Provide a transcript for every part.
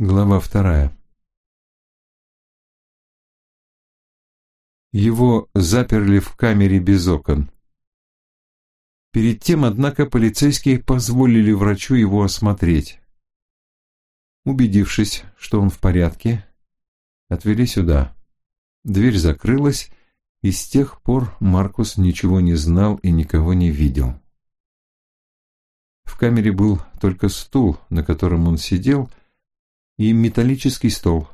Глава вторая. Его заперли в камере без окон. Перед тем, однако, полицейские позволили врачу его осмотреть. Убедившись, что он в порядке, отвели сюда. Дверь закрылась, и с тех пор Маркус ничего не знал и никого не видел. В камере был только стул, на котором он сидел, и металлический стол.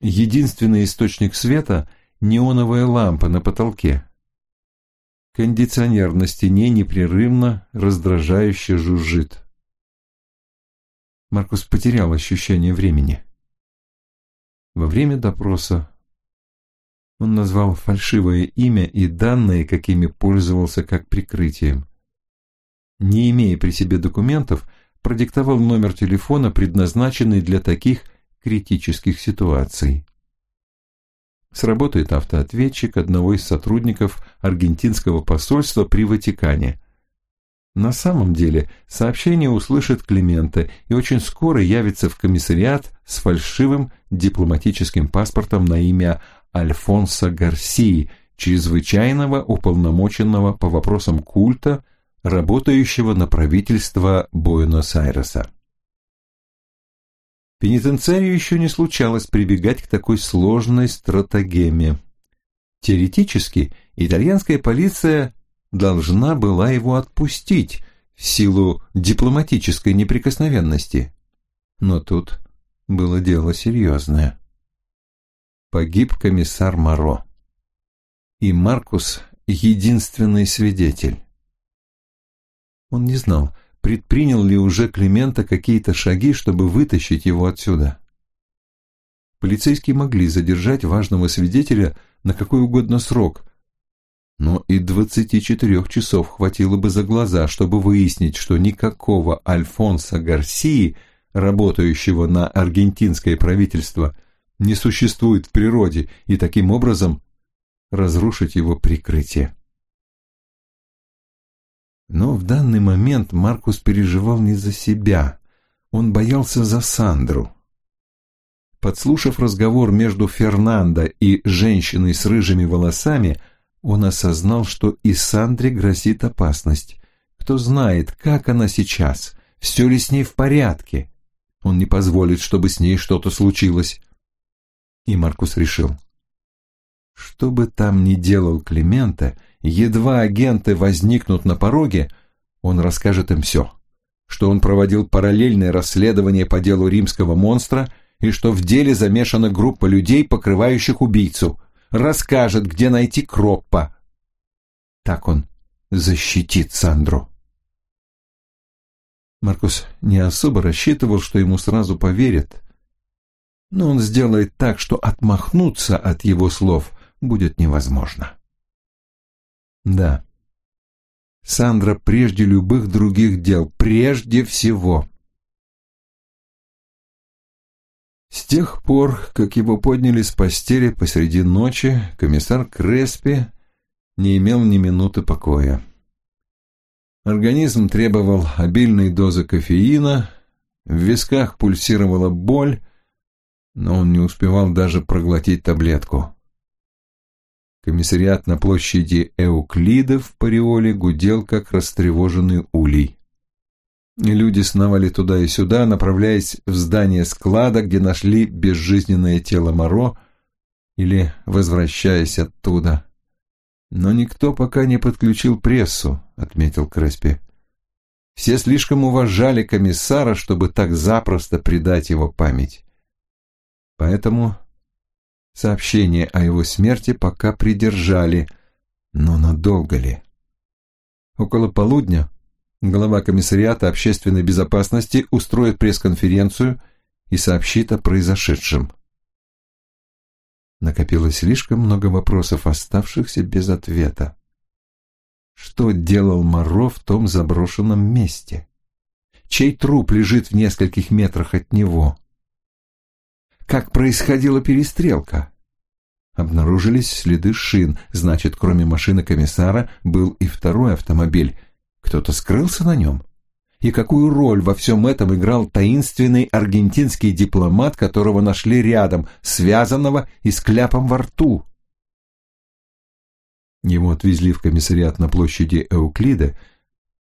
Единственный источник света – неоновая лампа на потолке. Кондиционер на стене непрерывно, раздражающе жужжит. Маркус потерял ощущение времени. Во время допроса он назвал фальшивое имя и данные, какими пользовался как прикрытием. Не имея при себе документов, продиктовал номер телефона, предназначенный для таких критических ситуаций. Сработает автоответчик одного из сотрудников аргентинского посольства при Ватикане. На самом деле сообщение услышит Климента и очень скоро явится в комиссариат с фальшивым дипломатическим паспортом на имя Альфонса Гарсии, чрезвычайного уполномоченного по вопросам культа работающего на правительство Буэнос-Айреса. Пенитенциарию еще не случалось прибегать к такой сложной стратагеме. Теоретически, итальянская полиция должна была его отпустить в силу дипломатической неприкосновенности. Но тут было дело серьезное. Погиб комиссар Моро. И Маркус — единственный свидетель. Он не знал, предпринял ли уже Климента какие-то шаги, чтобы вытащить его отсюда. Полицейские могли задержать важного свидетеля на какой угодно срок, но и 24 часов хватило бы за глаза, чтобы выяснить, что никакого Альфонса Гарсии, работающего на аргентинское правительство, не существует в природе, и таким образом разрушить его прикрытие. Но в данный момент Маркус переживал не за себя, он боялся за Сандру. Подслушав разговор между Фернандо и женщиной с рыжими волосами, он осознал, что и Сандре грозит опасность. Кто знает, как она сейчас, все ли с ней в порядке. Он не позволит, чтобы с ней что-то случилось. И Маркус решил. Что бы там ни делал Климента, едва агенты возникнут на пороге, он расскажет им все. Что он проводил параллельное расследование по делу римского монстра и что в деле замешана группа людей, покрывающих убийцу. Расскажет, где найти Кроппа. Так он защитит Сандру. Маркус не особо рассчитывал, что ему сразу поверят, но он сделает так, что отмахнуться от его слов будет невозможно. Да. Сандра прежде любых других дел, прежде всего. С тех пор, как его подняли с постели посреди ночи, комиссар Креспи не имел ни минуты покоя. Организм требовал обильной дозы кофеина, в висках пульсировала боль, но он не успевал даже проглотить таблетку. Комиссариат на площади Эуклида в Париоле гудел, как растревоженный улей. Люди сновали туда и сюда, направляясь в здание склада, где нашли безжизненное тело Моро, или возвращаясь оттуда. «Но никто пока не подключил прессу», — отметил Креспи. «Все слишком уважали комиссара, чтобы так запросто предать его память. Поэтому Сообщение о его смерти пока придержали, но надолго ли? Около полудня глава комиссариата общественной безопасности устроит пресс-конференцию и сообщит о произошедшем. Накопилось слишком много вопросов, оставшихся без ответа. Что делал Моро в том заброшенном месте? Чей труп лежит в нескольких метрах от него? Как происходила перестрелка. Обнаружились следы шин, значит, кроме машины комиссара был и второй автомобиль. Кто-то скрылся на нем? и какую роль во всем этом играл таинственный аргентинский дипломат, которого нашли рядом, связанного и с кляпом во рту. Его отвезли в комиссариат на площади Эуклида,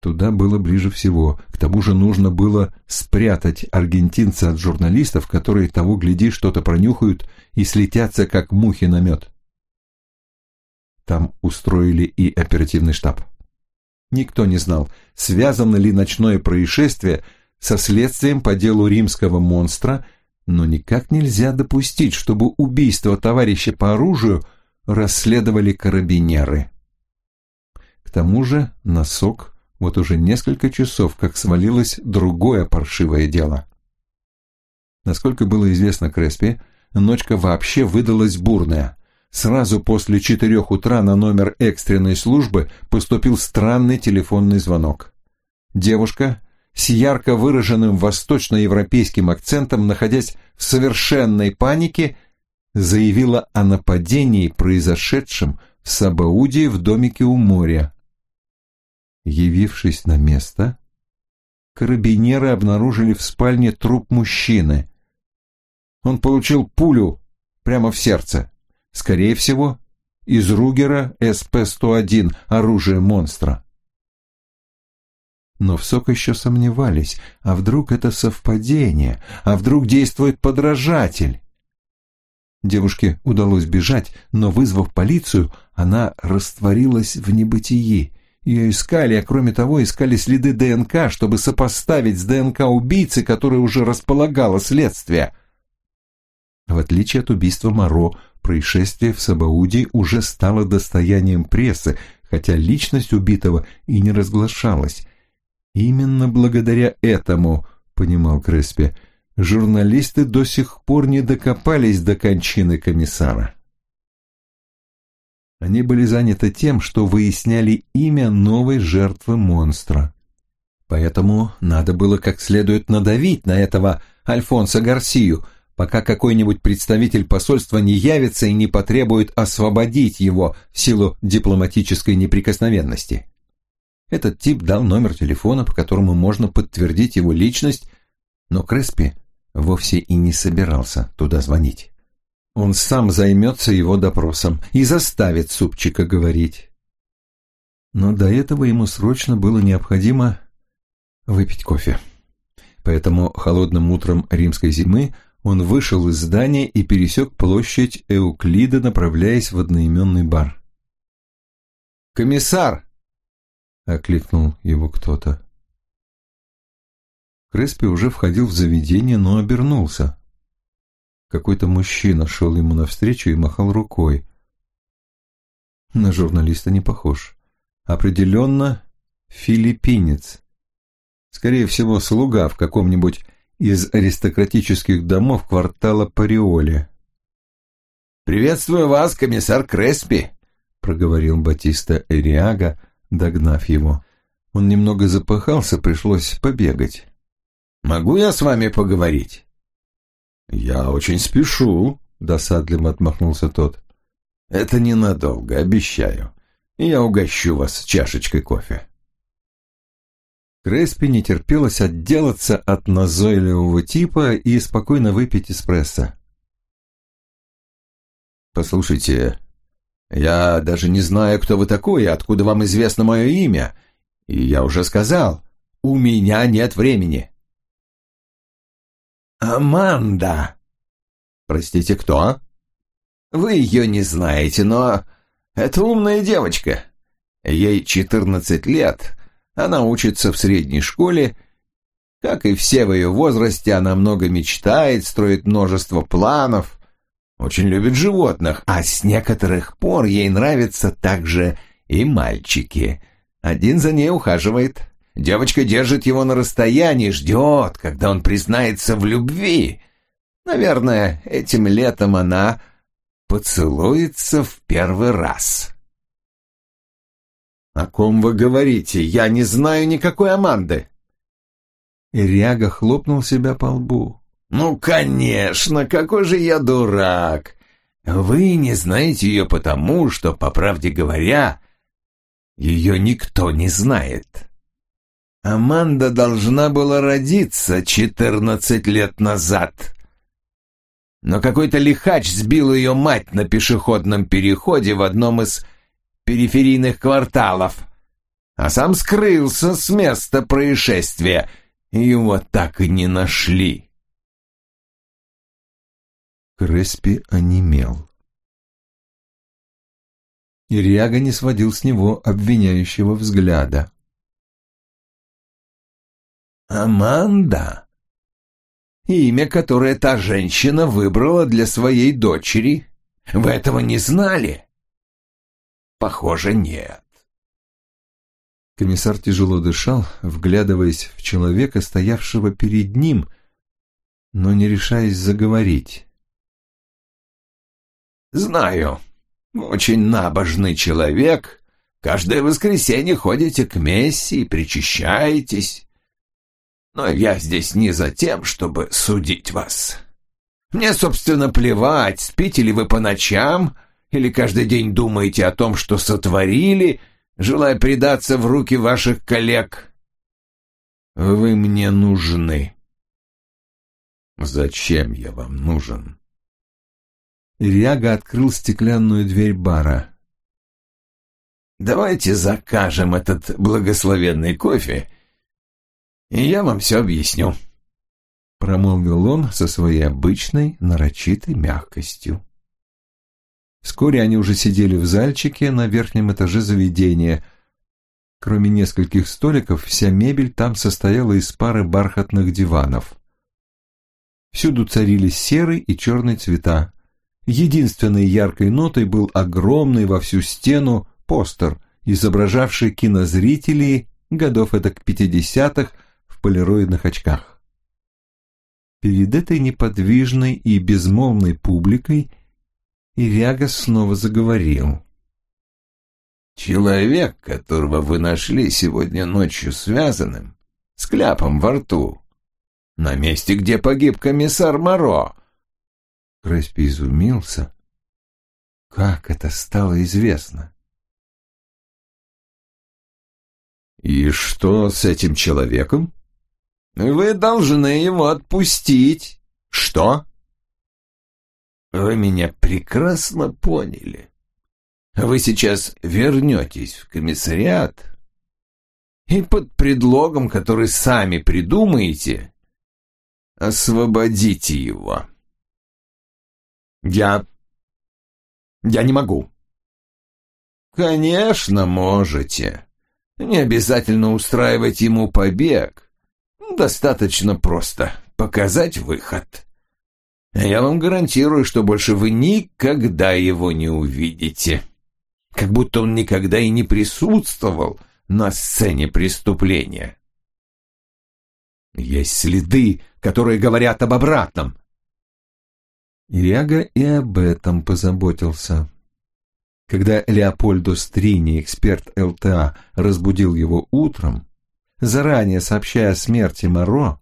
туда было ближе всего, к тому же нужно было спрятать аргентинца от журналистов, которые того гляди что-то пронюхают и слетятся, как мухи на мед. Там устроили и оперативный штаб. Никто не знал, связано ли ночное происшествие со следствием по делу римского монстра, но никак нельзя допустить, чтобы убийство товарища по оружию расследовали карабинеры. К тому же носок вот уже несколько часов, как свалилось другое паршивое дело. Насколько было известно Креспи, ночка вообще выдалась бурная. Сразу после четырех утра на номер экстренной службы поступил странный телефонный звонок. Девушка с ярко выраженным восточноевропейским акцентом, находясь в совершенной панике, заявила о нападении, произошедшем в Сабауде в домике у моря. Явившись на место, карабинеры обнаружили в спальне труп мужчины. Он получил пулю прямо в сердце. Скорее всего, из Ругера СП-101 оружие монстра. Но в СОК еще сомневались, а вдруг это совпадение, а вдруг действует подражатель. Девушке удалось бежать, но, вызвав полицию, она растворилась в небытии. Ее искали, а кроме того искали следы ДНК, чтобы сопоставить с ДНК убийцы, которая уже располагала следствие. В отличие от убийства Моро, происшествие в Сабауде уже стало достоянием прессы, хотя личность убитого и не разглашалась. Именно благодаря этому, понимал Креспи, журналисты до сих пор не докопались до кончины комиссара. Они были заняты тем, что выясняли имя новой жертвы монстра. Поэтому надо было как следует надавить на этого Альфонса Гарсию – пока какой-нибудь представитель посольства не явится и не потребует освободить его в силу дипломатической неприкосновенности. Этот тип дал номер телефона, по которому можно подтвердить его личность, но Креспи вовсе и не собирался туда звонить. Он сам займется его допросом и заставит супчика говорить. Но до этого ему срочно было необходимо выпить кофе. Поэтому холодным утром римской зимы он вышел из здания и пересек площадь Эуклида, направляясь в одноименный бар. «Комиссар!» — окликнул его кто-то. Креспи уже входил в заведение, но обернулся. Какой-то мужчина шел ему навстречу и махал рукой. На журналиста не похож. Определенно филиппинец. Скорее всего, слуга в каком-нибудь из аристократических домов квартала Париоли. «Приветствую вас, комиссар Креспи», — проговорил Батиста Эриага, догнав его. Он немного запыхался, пришлось побегать. «Могу я с вами поговорить?» «Я очень спешу», — досадливо отмахнулся тот. «Это ненадолго, обещаю. Я угощу вас чашечкой кофе». Креспи не терпелось отделаться от назойливого типа и спокойно выпить эспрессо. «Послушайте, я даже не знаю, кто вы такой откуда вам известно мое имя. И я уже сказал, у меня нет времени». «Аманда!» «Простите, кто?» «Вы ее не знаете, но это умная девочка. Ей четырнадцать лет, она учится в средней школе. Как и все в ее возрасте, она много мечтает, строит множество планов, очень любит животных, а с некоторых пор ей нравятся также и мальчики. Один за ней ухаживает. Девочка держит его на расстоянии, ждет, когда он признается в любви. Наверное, этим летом она поцелуется в первый раз. «О ком вы говорите? Я не знаю никакой Аманды!» Иряга хлопнул себя по лбу. «Ну, конечно, какой же я дурак! Вы не знаете ее потому, что, по правде говоря, ее никто не знает. Аманда должна была родиться четырнадцать лет назад. Но какой-то лихач сбил ее мать на пешеходном переходе в одном из периферийных кварталов, а сам скрылся с места происшествия, его так и не нашли. Креспи онемел. Ирьяга не сводил с него обвиняющего взгляда. «Аманда? Имя, которое та женщина выбрала для своей дочери. Вы этого не знали?» «Похоже, нет». Комиссар тяжело дышал, вглядываясь в человека, стоявшего перед ним, но не решаясь заговорить. «Знаю, очень набожный человек. Каждое воскресенье ходите к мессе и причащаетесь. Но я здесь не за тем, чтобы судить вас. Мне, собственно, плевать, спите ли вы по ночам или каждый день думаете о том, что сотворили, желая предаться в руки ваших коллег. Вы мне нужны. Зачем я вам нужен? Ильяга открыл стеклянную дверь бара. «Давайте закажем этот благословенный кофе, и я вам все объясню», — промолвил он со своей обычной нарочитой мягкостью. Вскоре они уже сидели в зальчике на верхнем этаже заведения. Кроме нескольких столиков, вся мебель там состояла из пары бархатных диванов. Всюду царили серый и черный цвета. Единственной яркой нотой был огромный во всю стену постер, изображавший кинозрителей годов это к пятидесятых в полироидных очках. Перед этой неподвижной и безмолвной публикой Иряга снова заговорил. «Человек, которого вы нашли сегодня ночью связанным, с кляпом во рту, на месте, где погиб комиссар Моро, Креспи изумился. Как это стало известно? «И что с этим человеком?» «Вы должны его отпустить». «Что?» «Вы меня прекрасно поняли. Вы сейчас вернетесь в комиссариат и под предлогом, который сами придумаете, освободите его». Я... я не могу. Конечно, можете. Не обязательно устраивать ему побег. Достаточно просто показать выход. Я вам гарантирую, что больше вы никогда его не увидите. Как будто он никогда и не присутствовал на сцене преступления. Есть следы, которые говорят об обратном. Иряга и об этом позаботился. Когда Леопольдо Стрини, эксперт ЛТА, разбудил его утром, заранее сообщая о смерти Моро,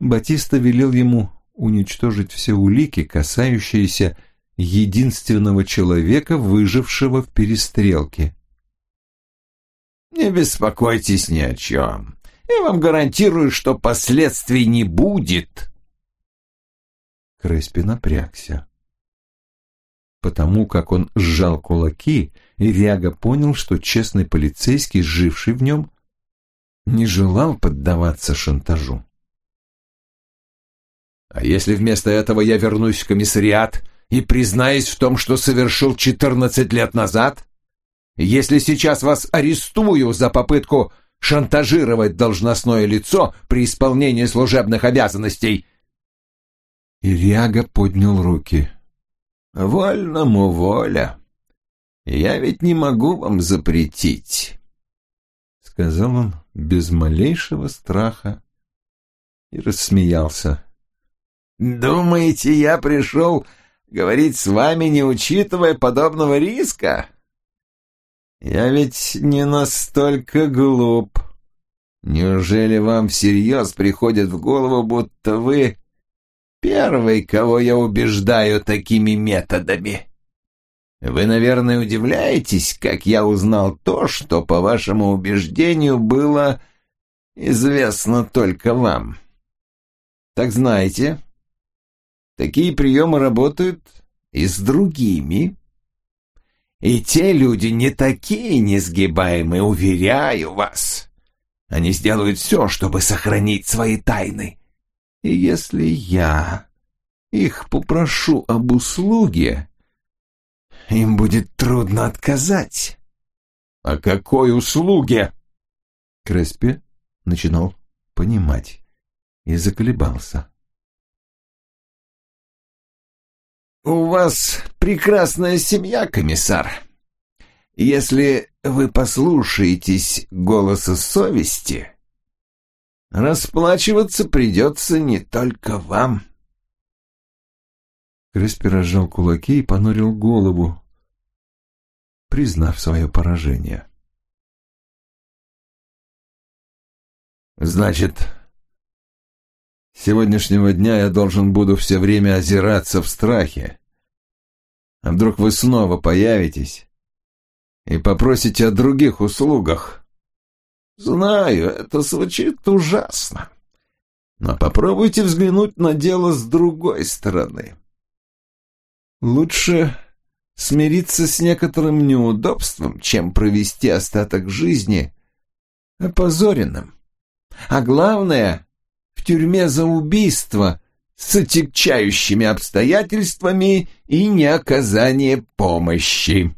Батиста велел ему уничтожить все улики, касающиеся единственного человека, выжившего в перестрелке. «Не беспокойтесь ни о чем. Я вам гарантирую, что последствий не будет», Креспи напрягся. Потому как он сжал кулаки, Иряга понял, что честный полицейский, живший в нем, не желал поддаваться шантажу. «А если вместо этого я вернусь в комиссариат и признаюсь в том, что совершил четырнадцать лет назад? Если сейчас вас арестую за попытку шантажировать должностное лицо при исполнении служебных обязанностей, Иряга поднял руки. «Вольному воля. Я ведь не могу вам запретить», — сказал он без малейшего страха и рассмеялся. «Думаете, я пришел говорить с вами, не учитывая подобного риска? Я ведь не настолько глуп. Неужели вам всерьез приходит в голову, будто вы Первый, кого я убеждаю такими методами. Вы, наверное, удивляетесь, как я узнал то, что, по вашему убеждению, было известно только вам. Так знаете, такие приемы работают и с другими. И те люди не такие несгибаемые, уверяю вас. Они сделают все, чтобы сохранить свои тайны. И если я их попрошу об услуге, им будет трудно отказать. О какой услуге? Креспи начинал понимать и заколебался. «У вас прекрасная семья, комиссар. Если вы послушаетесь голоса совести, расплачиваться придется не только вам». Креспи разжал кулаки и понурил голову, признав свое поражение. «Значит, с сегодняшнего дня я должен буду все время озираться в страхе. А вдруг вы снова появитесь и попросите о других услугах? Знаю, это звучит ужасно. Но попробуйте взглянуть на дело с другой стороны. Лучше смириться с некоторым неудобством, чем провести остаток жизни опозоренным. А главное, в тюрьме за убийство с отягчающими обстоятельствами и неоказание помощи.